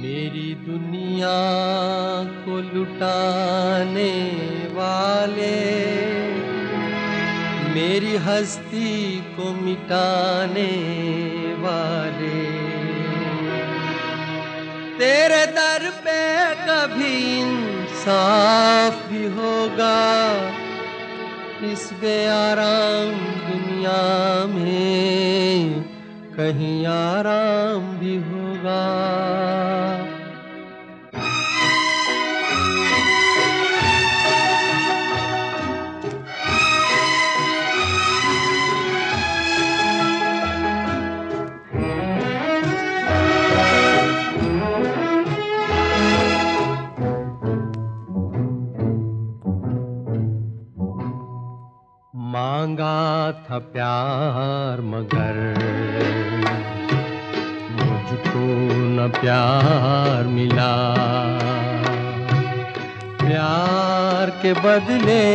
मेरी दुनिया को लुटाने वाले, मेरी हस्ती को मिटाने वाले। तेरे दर पे कभी इंसाफ भी होगा, इस बेआराम दुनिया में कहीं आराम भी होगा। मांगा था प्यार मगर। मुझको न प्यार मिला। प्यार के बदले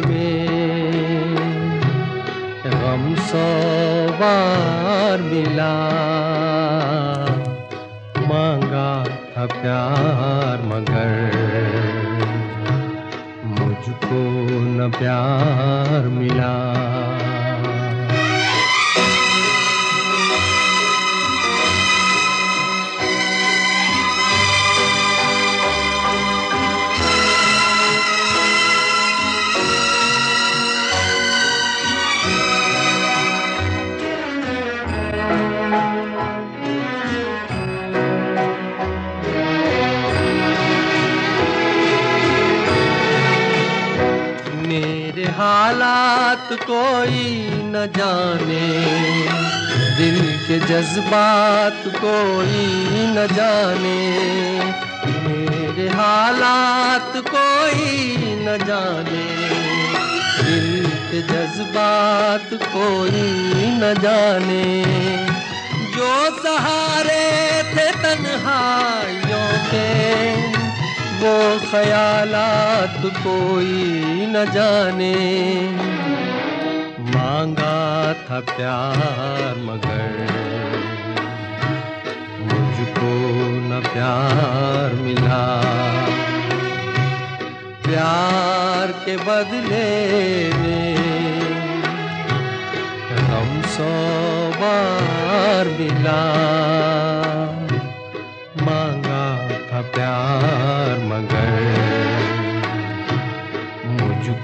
में गम बार मिला। मांगा था प्यार मगर। मुझको न प्यार मिला। हालात कोई न जाने। दिल के जज्बात कोई न जाने। मेरे हालात कोई न जाने। दिल के जज्बात कोई न जाने। जो सहारे थे तन्हाइयों के वो ख्यालात कोई न जाने। मांगा था प्यार मगर मुझको न प्यार मिला। प्यार के बदले में हम सौ बार मिला।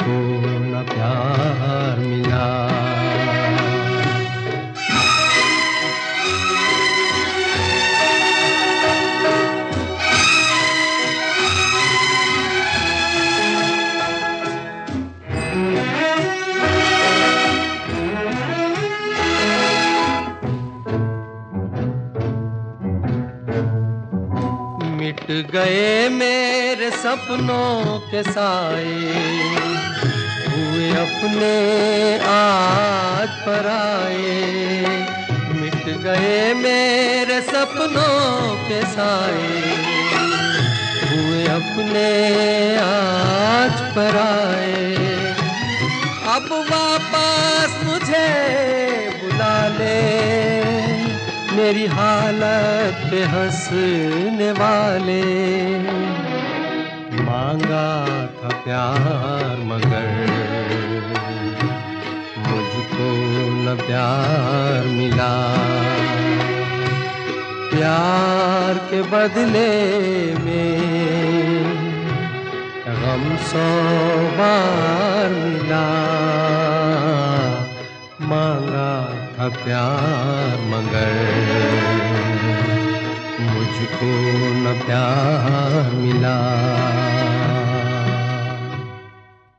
मुझको न प्यार मिला। मिट गए मेरे सपनों के साए। हुए अपने आज पर आए। मिट गए मेरे सपनों के साए। हुए अपने आज पर आए। मेरी हालत पे हंसने वाले। मांगा था प्यार मगर मुझको न प्यार मिला। प्यार के बदले में गम सौ बार मिला। था प्यार मगर मुझको न प्यार मिला।